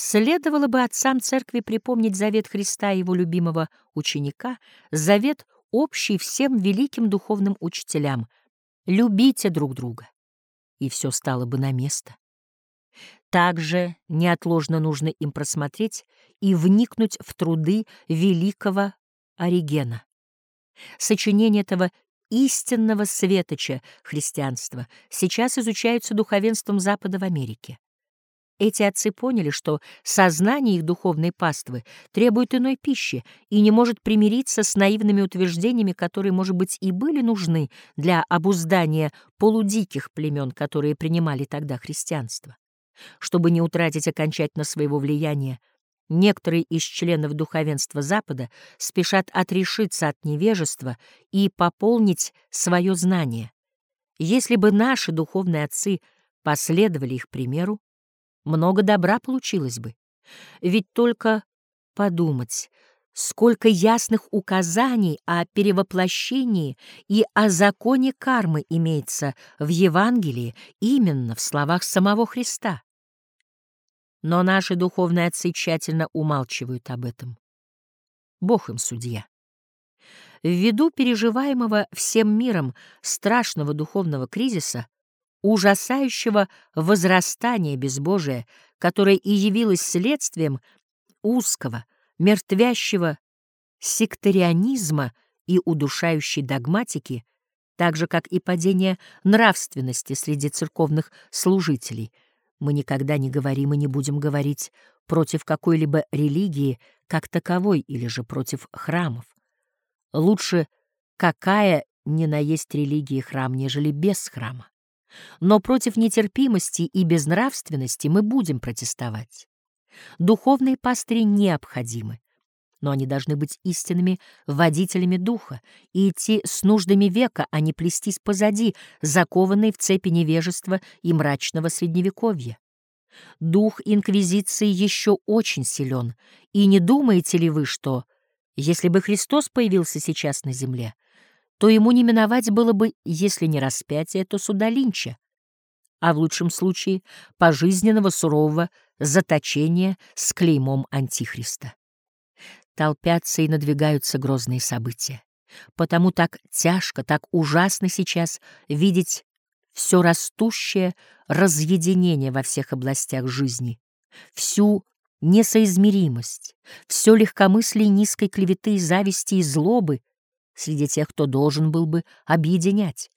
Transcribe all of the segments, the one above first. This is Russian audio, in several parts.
Следовало бы отцам церкви припомнить завет Христа и его любимого ученика, завет общий всем великим духовным учителям. Любите друг друга, и все стало бы на место. Также неотложно нужно им просмотреть и вникнуть в труды великого Оригена. Сочинение этого истинного светоча христианства сейчас изучаются духовенством Запада в Америке. Эти отцы поняли, что сознание их духовной паствы требует иной пищи и не может примириться с наивными утверждениями, которые, может быть, и были нужны для обуздания полудиких племен, которые принимали тогда христианство. Чтобы не утратить окончательно своего влияния, некоторые из членов духовенства Запада спешат отрешиться от невежества и пополнить свое знание. Если бы наши духовные отцы последовали их примеру, много добра получилось бы. Ведь только подумать, сколько ясных указаний о перевоплощении и о законе кармы имеется в Евангелии именно в словах самого Христа. Но наши духовные отцы тщательно умалчивают об этом. Бог им судья. Ввиду переживаемого всем миром страшного духовного кризиса ужасающего возрастания безбожия, которое и явилось следствием узкого, мертвящего сектарианизма и удушающей догматики, так же, как и падение нравственности среди церковных служителей, мы никогда не говорим и не будем говорить против какой-либо религии как таковой или же против храмов. Лучше какая ни наесть религии храм, нежели без храма. Но против нетерпимости и безнравственности мы будем протестовать. Духовные пастыри необходимы, но они должны быть истинными водителями духа и идти с нуждами века, а не плестись позади, закованные в цепи невежества и мрачного средневековья. Дух инквизиции еще очень силен, и не думаете ли вы, что, если бы Христос появился сейчас на земле, то ему не миновать было бы, если не распятие, то суда Линча, а в лучшем случае пожизненного сурового заточения с клеймом Антихриста. Толпятся и надвигаются грозные события. Потому так тяжко, так ужасно сейчас видеть все растущее разъединение во всех областях жизни, всю несоизмеримость, все легкомыслие низкой клеветы и зависти и злобы, среди тех, кто должен был бы объединять.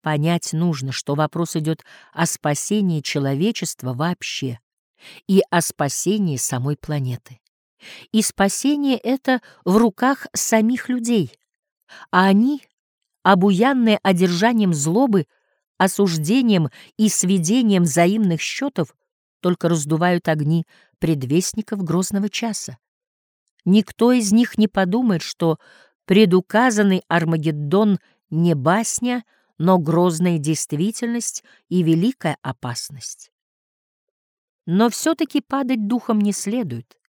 Понять нужно, что вопрос идет о спасении человечества вообще и о спасении самой планеты. И спасение это в руках самих людей, а они, обуянные одержанием злобы, осуждением и сведением взаимных счетов, только раздувают огни предвестников грозного часа. Никто из них не подумает, что Предуказанный Армагеддон не басня, но грозная действительность и великая опасность. Но все-таки падать духом не следует,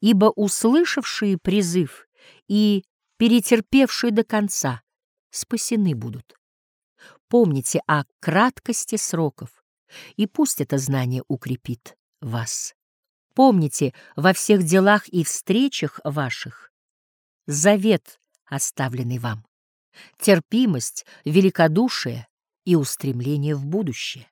ибо услышавшие призыв и перетерпевшие до конца спасены будут. Помните о краткости сроков, и пусть это знание укрепит вас. Помните во всех делах и встречах ваших завет оставленный вам, терпимость, великодушие и устремление в будущее.